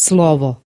слово.